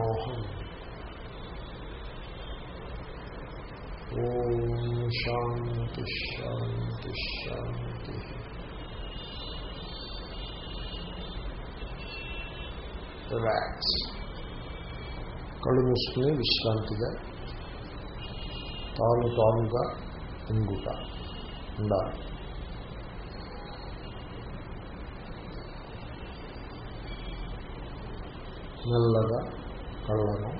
మోహం ఓం శాంతి శాంతి శాంతి. రిలాక్స్ కళ్ళు మూసుకుని విశ్రాంతిగా తాను తానుగా ఉండుట ఉండాలి. మెల్లగా కళ్ళను